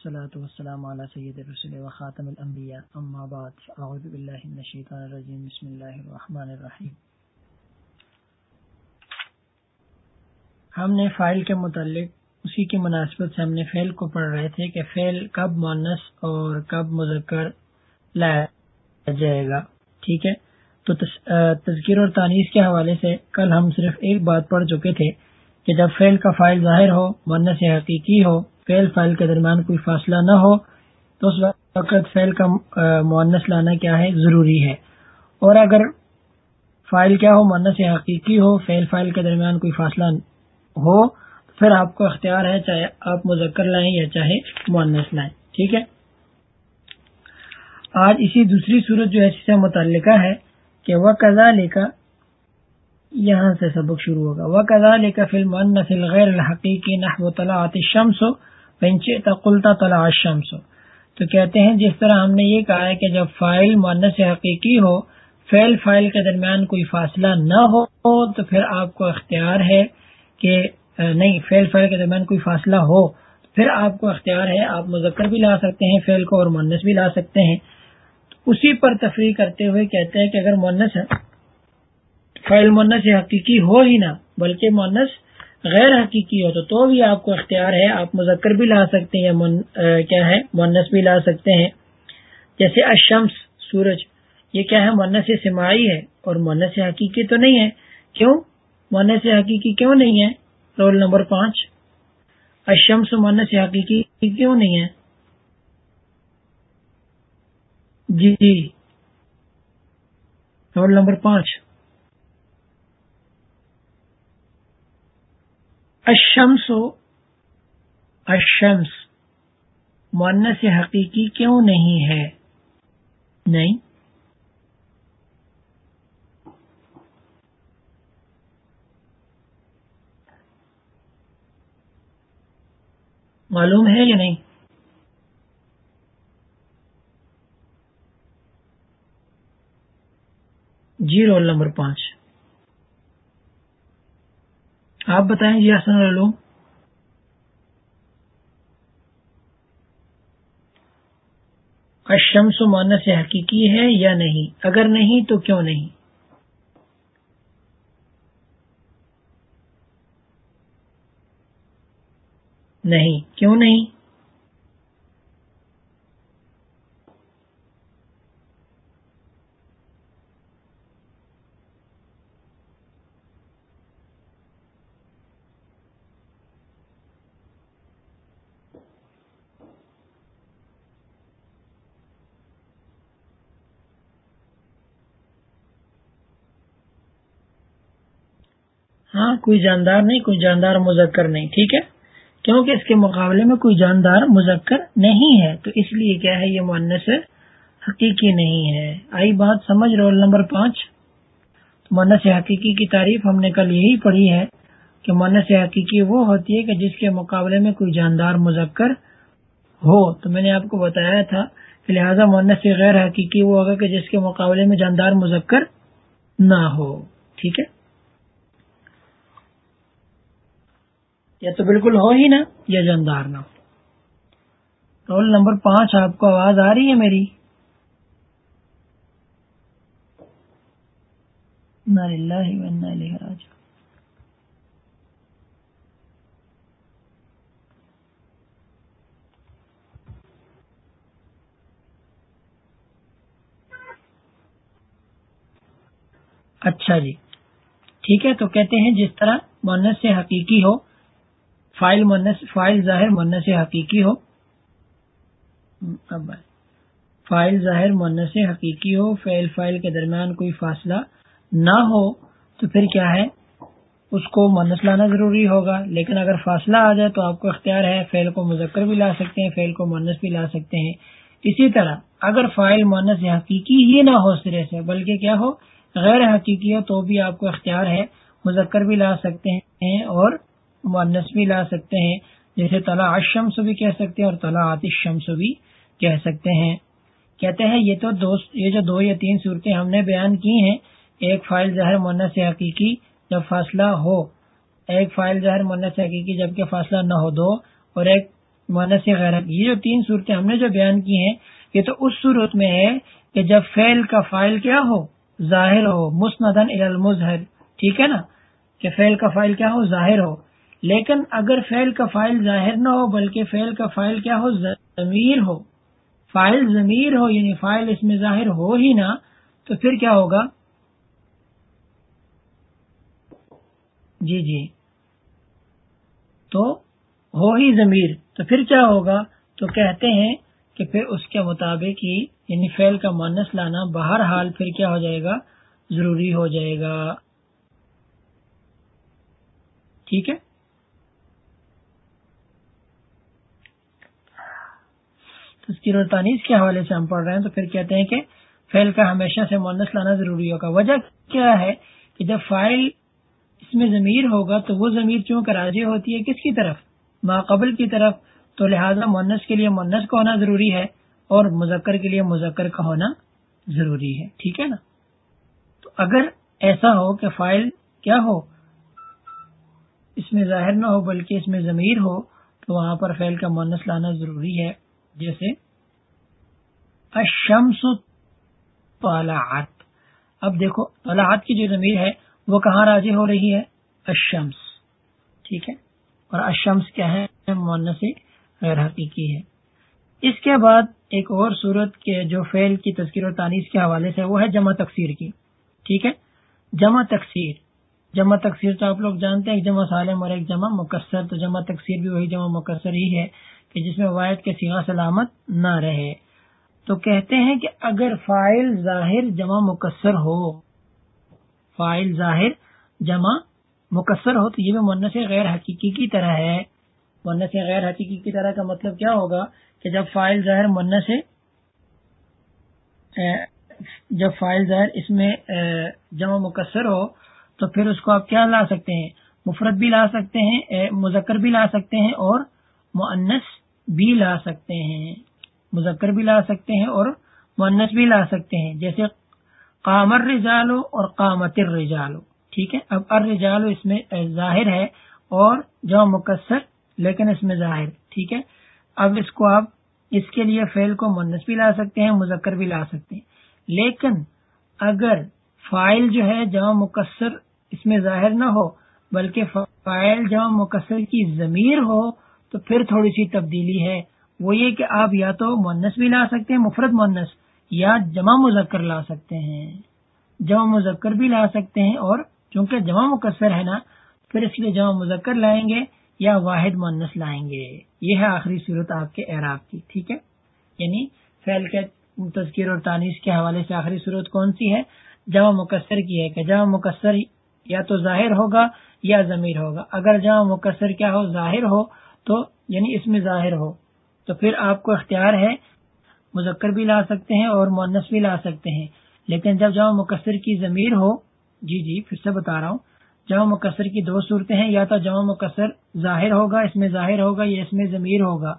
والصلاة والسلام على سید الرسل و خاتم الانبیاء اما بعد اعوذ باللہ من الشیطان الرجیم بسم اللہ الرحمن الرحیم ہم نے فائل کے متعلق اسی کی مناسبت سے ہم نے فیل کو پڑھ رہے تھے کہ فیل کب مونس اور کب مذکر لایا جائے گا۔ ٹھیک ہے؟ تو تذکیر اور تانیس کے حوالے سے کل ہم صرف ایک بات پڑھ چکے تھے۔ کہ جب فیل کا فائل ظاہر ہو مونس حقیقی ہو فیل فائل کے درمیان کوئی فاصلہ نہ ہو، تو اس وقت فیل کا مونس لانا کیا ہے؟ ضروری ہے۔ اور اگر فائل کیا ہو مونس حقیقی ہو فیل فائل کے درمیان کوئی فاصلہ ہو، پھر آپ کو اختیار ہے چاہے آپ مذکر لائیں یا چاہے مونس لائیں۔ ٹھیک ہے؟ آج اسی دوسری صورت جو ہے، اس سے متعلقہ ہے کہ وہ قزا لے کر یہاں سے سبق شروع ہوگا۔ وہ قزا لے کر فلم غیر الحقیقی نحو طلعت الشمس تقلتا تو کہتے ہیں جس طرح ہم نے یہ کہا ہے کہ جب فائل مونس حقیقی ہو فیل فائل کے درمیان کوئی فاصلہ نہ ہو، تو پھر آپ کو اختیار ہے کہ نہیں فیل فائل کے درمیان کوئی فاصلہ ہو، پھر آپ کو اختیار ہے، آپ مذکر بھی لا سکتے ہیں فیل کو اور مونس بھی لا سکتے ہیں۔ اسی پر تفریح کرتے ہوئے کہتے ہیں کہ اگر مونس فائل مونس حقیقی ہو ہی نہ بلکہ مونس غیر حقیقی ہو تو تو بھی آپ کو اختیار ہے آپ مذکر بھی لا سکتے ہیں یا من, کیا ہے مونس بھی لا سکتے ہیں۔ جیسے اشمس سورج یہ کیا ہے مونس سماعی ہے اور مونس حقیقی تو نہیں ہے۔ کیوں؟ مونس حقیقی کیوں نہیں ہے؟ رول نمبر پانچ اشمس مونس حقیقی کیوں نہیں ہے؟ جی جی۔ رول نمبر پانچ اشمس اشمس مونس حقیقی کیوں نہیں ہے؟ نہیں۔ معلوم ہے یا نہیں؟ جی رول نمبر پانچ۔ آپ بتائیں جی حسن العلوم اشمس و مانس حقیقی ہے یا نہیں؟ اگر نہیں تو کیوں نہیں؟ نہیں، کیوں نہیں؟ ہاں کوئی جاندار نہیں، کوئی جاندار مذکر نہیں، ٹھیک ہے؟ کیونکہ اس کے مقابلے میں کوئی جاندار مذکر نہیں ہے، تو اس لیے کیا ہے، یہ مونس حقیقی نہیں ہے۔ آئی بات سمجھ رول نمبر پانچ؟ مونس حقیقی کی تعریف ہم نے کل یہی پڑھی ہے کہ مونس حقیقی وہ ہوتی ہے کہ جس کے مقابلے میں کوئی جاندار مذکر ہو۔ تو میں نے آپ کو بتایا تھا کہ لہٰذا مونس غیر حقیقی وہ ہوگا کہ جس کے مقابلے میں جاندار مذکر نہ ہو، ٹھیک ہے؟ یا تو بالکل ہو ہی نا یا جاندار نہ ہو۔ رول نمبر پانچ، آپ کو آواز آ رہی ہے میری؟ اچھا جی ٹھیک ہے، تو کہتے ہیں جس طرح مونس سے حقیقی ہو فائل منس، فائل ظاہر منس حقیقی ہو۔ فائل ظاہر منس حقیقی ہو فیل فائل کے درمیان کوئی فاصلہ نہ ہو تو پھر کیا ہے؟ اس کو منس لانا ضروری ہوگا۔ لیکن اگر فاصلہ آ جائے تو آپ کو اختیار ہے فیل کو مذکر بھی لا سکتے ہیں فیل کو منس بھی لا سکتے ہیں۔ اسی طرح اگر فائل منس حقیقی ہی نہ ہو سرے سے، بلکہ کیا ہو؟ غیر حقیقی ہو، تو بھی آپ کو اختیار ہے، مذکر بھی لا سکتے ہیں اور مونس بھی لا سکتے ہیں۔ جیسے تلا اشمس بھی کہہ سکتے ہیں اور تلا آتش شمس بھی کہہ سکتے ہیں۔ کہتے ہیں یہ تو دو یہ جو دو یا تین صورتیں ہم نے بیان کی ہیں، ایک فائل ظاہر مونس حقیقی جب فاصلہ ہو، ایک فائل ظاہر مونس حقیقی جبکہ فاصلہ نہ ہو دو، اور ایک مونس غیر یہ جو تین صورتیں ہم نے جو بیان کی ہیں، یہ تو اس صورت میں ہے کہ جب فیل کا فائل کیا ہو، ظاہر ہو مسندن المظہر، ٹھیک ہے نا؟ کہ فیل کا فائل کیا ہو، ظاہر ہو۔ لیکن اگر فیل کا فائل ظاہر نہ ہو، بلکہ فیل کا فائل کیا ہو؟ ضمیر ہو۔ فائل ضمیر ہو یعنی فائل اس میں ظاہر ہو ہی نہ، تو پھر کیا ہوگا؟ جی جی۔ تو ہو ہی ضمیر۔ تو پھر کیا ہوگا؟ تو کہتے ہیں کہ پھر اس کے مطابق ہی یعنی فیل کا مانس لانا بہر حال پھر کیا ہو جائے گا؟ ضروری ہو جائے گا۔ ٹھیک ہے؟ تذکیر اور تانیس کے حوالے سے ہم پڑھ رہے ہیں تو پھر کہتے ہیں کہ فیل کا ہمیشہ سے مونس لانا ضروری ہوگا۔ وجہ کیا ہے کہ جب فائل اس میں ضمیر ہوگا تو وہ ضمیر چونکہ راضی ہوتی ہے کس کی طرف؟ ماقبل کی طرف۔ تو لہذا مونس کے لیے مونس کا ہونا ضروری ہے اور مذکر کے لیے مذکر کا ہونا ضروری ہے۔ ٹھیک ہے نا؟ تو اگر ایسا ہو کہ فائل کیا ہو؟ اس میں ظاہر نہ ہو بلکہ اس میں ضمیر ہو تو وہاں پر فیل کا مونس لانا ضروری ہے۔ جیسے اشمس طلعت۔ اب دیکھو، طلعت کی جو ضمیر ہے، وہ کہاں راضی ہو رہی ہے؟ اشمس ٹھیک ہے؟ اور اشمس کیا ہے؟ مونس غیر حقیقی ہے۔ اس کے بعد ایک اور صورت کے جو فیل کی تذکیر و تانیس کے حوالے سے، وہ ہے جمع تقسیر کی۔ ٹھیک ہے؟ جمع تقسیر جمع تقسیر تو آپ لوگ جانتے ہیں، ایک جمع سالم اور ایک جمع مکسر۔ تو جمع تقسیر بھی وہی جمع مکسر ہی ہے۔ کہ جس میں واحد کے سیاح سلامت نہ رہے۔ تو کہتے ہیں کہ اگر فائل ظاہر جمع مکسر ہو، فائل ظاہر جمع مکسر ہو، تو یہ بھی منت غیر حقیقی کی طرح ہے۔ منت غیر حقیقی کی طرح کا مطلب کیا ہوگا؟ کہ جب فائل ظاہر منت سے جب فائل ظاہر اس میں جمع مکسر ہو، تو پھر اس کو آپ کیا لا سکتے ہیں؟ مفرت بھی لا سکتے ہیں مذکر بھی لا سکتے ہیں اور معنس بھی لا سکتے ہیں، مذکر بھی لا سکتے ہیں اور مونس بھی لا سکتے ہیں۔ جیسے قامر رجالو اور قامت الرجالو ٹھیک ہے؟ اب ار اس میں ظاہر ہے اور جو مکسر، لیکن اس میں ظاہر۔ ٹھیک ہے؟ اب اس کو آپ اس کے لیے فیل کو منس بھی لا سکتے ہیں، مذکر بھی لا سکتے ہیں۔ لیکن اگر فائل جو ہے جمع مکسر اس میں ظاہر نہ ہو، بلکہ فائل جمع مکسر کی ضمیر ہو تو پھر تھوڑی سی تبدیلی ہے۔ وہ یہ کہ آپ یا تو مونس بھی لا سکتے ہیں مفرت مونس یا جمع مذکر لا سکتے ہیں۔ جمع مذکر بھی لا سکتے ہیں اور چونکہ جمع مکسر ہے نا، پھر اس لیے جمع مذکر لائیں گے یا واحد مونس لائیں گے۔ یہ ہے آخری صورت آپ کے اعراب کی، ٹھیک ہے؟ یعنی فیل کے تذکیر اور تانیس کے حوالے سے آخری صورت کون سی ہے؟ جمع مکسر کی ہے کہ جمع مکسر یا تو ظاہر ہوگا یا ضمیر ہوگا۔ اگر جمع مکسر کیا ہو، ظاہر ہو تو یعنی اس میں ظاہر ہو۔ تو پھر آپ کو اختیار ہے، مذکر بھی لا سکتے ہیں اور مونس بھی لا سکتے ہیں۔ لیکن جب جامع مقصر کی ضمیر ہو جی جی پھر سے بتا رہا ہوں۔ جامع مقصر کی دو صورتیں ہیں، یا تو جامع مقصر ظاہر ہوگا، اس میں ظاہر ہوگا، یا اس میں ضمیر ہوگا۔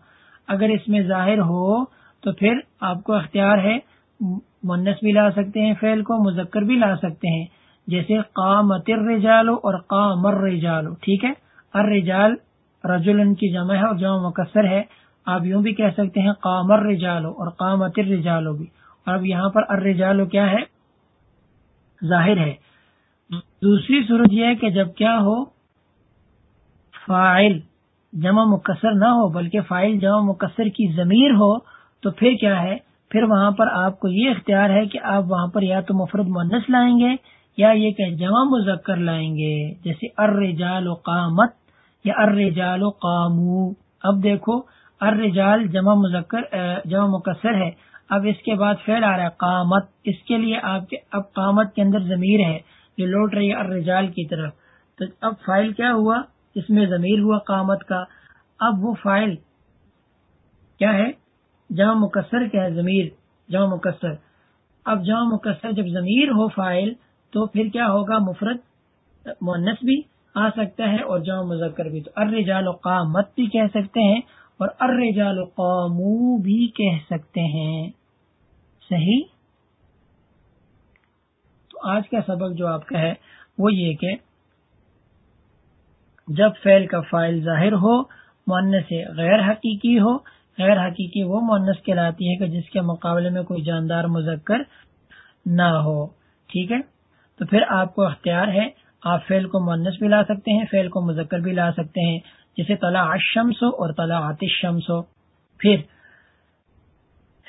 اگر اس میں ظاہر ہو، تو پھر آپ کو اختیار ہے مونس بھی لا سکتے ہیں فیل کو، مذکر بھی لا سکتے ہیں۔ جیسے قامت الرجال اور قامر الرجال، ٹھیک ہے؟ الرجال رجل ان کی جمع ہے اور جمع مقصر ہے۔ آپ یوں بھی کہہ سکتے ہیں قامر رجالو اور قامت الرجالو بھی۔ اور اب یہاں پر الرجالو کیا ہے؟ ظاہر ہے۔ دوسری صورت یہ ہے کہ جب کیا ہو؟ فائل جمع مقصر نہ ہو، بلکہ فائل جمع مقصر کی ضمیر ہو، تو پھر کیا ہے؟ پھر وہاں پر آپ کو یہ اختیار ہے کہ آپ وہاں پر یا تو مفرد منس لائیں گے یا یہ کہ جمع مذکر لائیں گے۔ جیسے ارجال و قامت یا ارجال و قامو۔ اب دیکھو، الرجال جمع مذکر جمع مکسر ہے۔ اب اس کے بعد فیل آ رہا ہے، قامت۔ اس کے لیے آپ کے، اب قامت کے اندر ضمیر ہے جو لوٹ رہی ہے الرجال کی طرف۔ تو اب فائل کیا ہوا؟ اس میں ضمیر ہوا قامت کا۔ اب وہ فائل کیا ہے؟ جمع مکسر کیا ہے؟ ضمیر، جمع مکسر۔ اب جمع مکسر جب ضمیر ہو فائل، تو پھر کیا ہوگا؟ مفرت مونس بھی۔ آ سکتا ہے اور جمع مذکر بھی تو ارجال و قامت بھی کہہ سکتے ہیں اور الرجال قامو بھی کہہ سکتے ہیں۔ صحیح؟ تو آج کا سبق جو آپ کا ہے وہ یہ کہ جب فعل کا فائل ظاہر ہو مونس غیر حقیقی ہو، غیر حقیقی وہ مونس کہلاتی ہے کہ جس کے مقابلے میں کوئی جاندار مذکر نہ ہو۔ ٹھیک ہے؟ تو پھر آپ کو اختیار ہے آپ فیل کو مونس بھی لا سکتے ہیں فیل کو مذکر بھی لا سکتے ہیں جیسے طلع شمس ہو اور طلع آتش شمس ہو۔ پھر،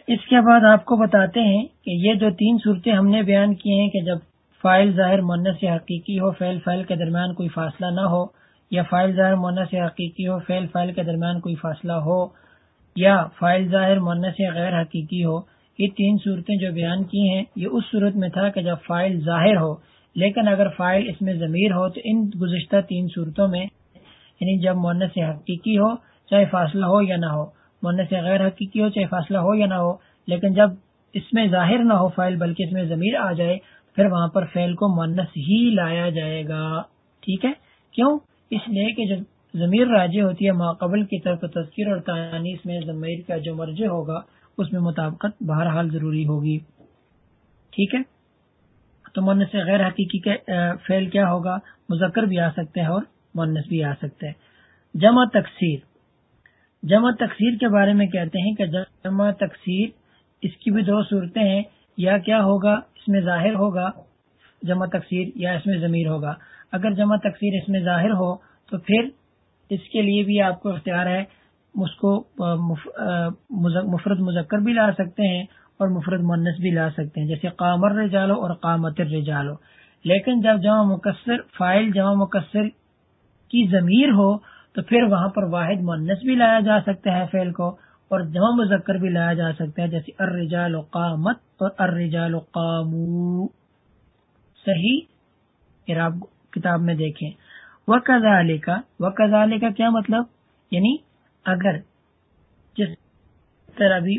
اس کے بعد آپ کو بتاتے ہیں کہ یہ جو تین صورتیں ہم نے بیان کی ہیں کہ جب فائل ظاہر مونس یا حقیقی ہو فیل فائل کے درمیان کوئی فاصلہ نہ ہو، یا فائل ظاہر مونس یا حقیقی ہو فیل فائل کے درمیان کوئی فاصلہ ہو، یا فائل ظاہر مونس یا غیر حقیقی ہو، یہ تین صورتیں جو بیان کی ہیں، یہ اس صورت میں تھا کہ جب فائل ظاہر ہو لیکن اگر فائل اس میں ضمیر ہو تو ان گزشتہ تین صورتوں میں یعنی جب مونس حقیقی ہو، چاہے فاصلہ ہو یا نہ ہو، مونس غیر حقیقی ہو، چاہے فاصلہ ہو یا نہ ہو، لیکن جب اس میں ظاہر نہ ہو فائل بلکہ اس میں ضمیر آ جائے، پھر وہاں پر فیل کو مونس ہی لایا جائے گا۔ ٹھیک ہے؟ کیوں؟ اس لیے کہ جب ضمیر راجی ہوتی ہے، ماقبل کی طرف تذکیر اور تانیس میں ضمیر کا جو مرجع ہوگا، اس میں مطابقت بہرحال ضروری ہوگی۔ ٹھیک ہے؟ تو مونس غیر حقیقی کے فیل کیا ہوگا؟ مذکر بھی آ سکتے ہیں اور مونس بھی آ سکتے ہیں۔ جمع تقسیر جمع تقسیر کے بارے میں کہتے ہیں کہ جمع تقسیر اس کی بھی دو صورتیں ہیں۔ یا کیا ہوگا؟ اس میں ظاہر ہوگا جمع تقسیر یا اس میں ضمیر ہوگا۔ اگر جمع تقسیر اس میں ظاہر ہو تو پھر اس کے لیے بھی آپ کو اختیار ہے، اس کو مفرد مذکر بھی لا سکتے ہیں اور مفرد منس بھی لا سکتے ہیں، جیسے قامر رجالو اور قامت رجالو لیکن جب جمع مقصر فائل جمع مقصر کی ضمیر ہو، تو پھر وہاں پر واحد منس بھی لایا جا سکتا ہے فیل کو، اور جمع مذکر بھی لایا جا سکتا ہے، جیسے ارجال قامت اور ارجال قامو۔ صحیح؟ آپ کتاب میں دیکھیں۔ وہ کزالے کا وہ کزالے کا کیا مطلب؟ یعنی اگر جس طرح بھی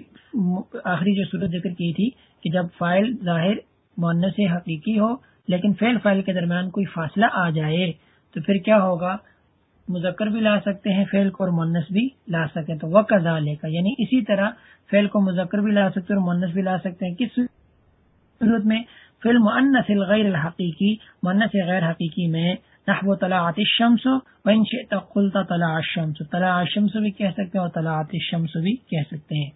آخری جو صورت ذکر کی تھی کہ جب فائل ظاہر مونس سے حقیقی ہو، لیکن فیل فائل کے درمیان کوئی فاصلہ آ جائے، تو پھر کیا ہوگا؟ مذکر بھی لا سکتے ہیں فیل کو اور مونس بھی لا سکتے تو وہ کزا لے کا یعنی اسی طرح فیل کو مذکر بھی لا سکتے اور مونس بھی لا سکتے ہیں۔ کس صورت میں؟ فلم انس الغیر الحقیقی مونس غیر حقیقی میں نحو طلعت الشمس وان شئت قلت طلع الشمس. طلع الشمس بھی کہہ سکتے ہیں اور طلعت الشمس بھی کہہ سکتے ہیں۔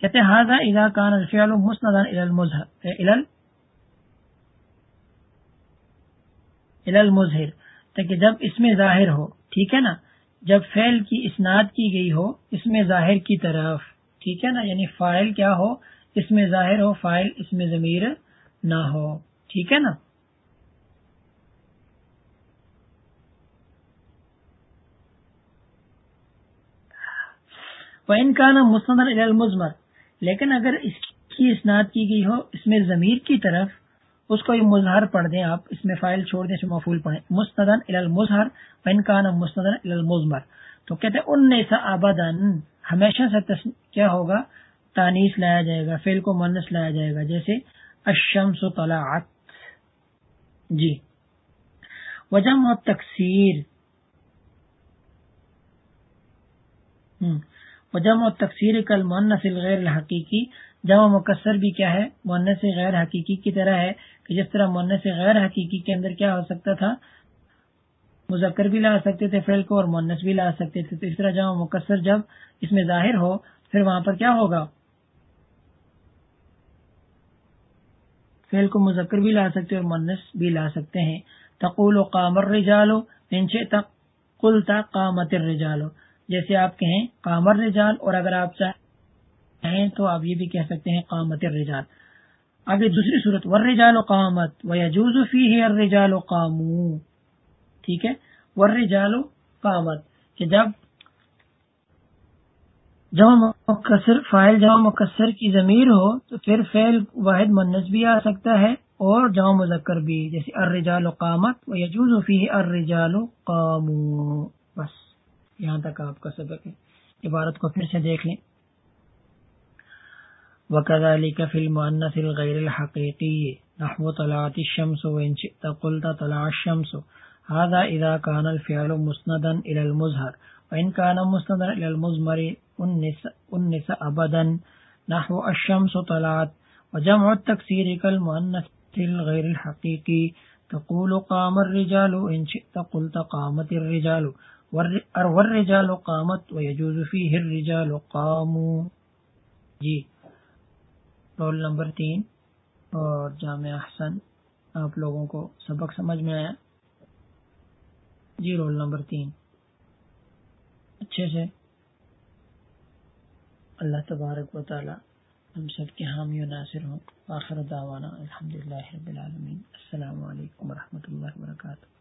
کہتے ہیں هذا اذا كان الفعل مسندا الى المظهر. الى الى المظهر۔ تاکہ جب اس میں ظاہر ہو، ٹھیک ہے نا؟ جب فعل کی اسناد کی گئی ہو، اس میں ظاہر کی طرف، ٹھیک ہے نا؟ یعنی فائل کیا ہو؟ اس میں ظاہر ہو فائل اس میں ضمیر نہ ہو۔ ٹھیک ہے نا؟ ان کا نا مستند المزمر لیکن اگر اس کی اسناد کی گئی ہو، اس میں ضمیر کی طرف اس کو یہ مظہر پڑھ دیں آپ، اس میں فائل چھوڑ دیں، اس پڑھیں۔ مستدن المظہر ان کا نا مستند المزمر تو کہتے ہیں، ان سا آبادن ہمیشہ سے کیا ہوگا؟ تانیس لایا جائے گا فیل کو منس لایا جائے گا، جیسے الشمس طلعت۔ جی۔ وجم و تقسیر وجم و تقسیر کل مونس غیر الحقیقی جمع مقصر بھی کیا ہے؟ مونس غیر حقیقی کی طرح ہے کہ جس طرح مونس غیر حقیقی کے اندر کیا ہو سکتا تھا؟ مذکر بھی لا سکتے تھے فیل کو اور مونس بھی لا سکتے تھے۔ تو اس طرح جمع مقصر جب اس میں ظاہر ہو، پھر وہاں پر کیا ہوگا؟ فیل کو مذکر بھی لا سکتے اور منس بھی لا سکتے ہیں۔ تقول و قامر رجالو انچے تک کل تک قامت رجالو جیسے آپ کہیں قامر رجال، اور اگر آپ چاہیں تو آپ یہ بھی کہہ سکتے ہیں قامت رجال آگے دوسری صورت ور رجال و قامت و یجوز فی ہے ارجال و قامو۔ ٹھیک ہے؟ ور رجال و قامت، کہ جب جمع مقصر فائل جمع مقصر کی ضمیر ہو تو پھر فعل واحد منس بھی آ سکتا ہے، اور جمع مذکر بھی، جیسے ارجال و قامت و یجوز فی ارجال و قامو۔ بس۔ یہاں تک آپ کا سبق ہے۔ عبارت کو پھر سے دیکھ لیں۔ وكذلك في المؤنث الغير الحقيقي نحو طلعت الشمس وإن شئت قلت طلع الشمس۔ هذا إذا كان الفعل مسندا إلى المظهر وإن كان مسندا إلى المزمر انس ابدا نحو الشمس طلعت۔ وجمع التكسير كالمؤنث الغير الحقيقي۔ تقول قام الرجال إن شئت قلت قامت الرجال۔ والرجال قامت ويجوز فيه الرجال قاموا. جی رول نمبر تین اور جامع احسن، آپ لوگوں کو سبق سمجھ میں آیا؟ جی رول نمبر تین۔ اچھے سے۔ اللہ تبارک و تعالی ہم سب کے حامی و ناصر ہوں۔ آخر دعوانا الحمدللہ رب العالمین۔ السلام علیکم ورحمۃ اللہ وبرکاتہ۔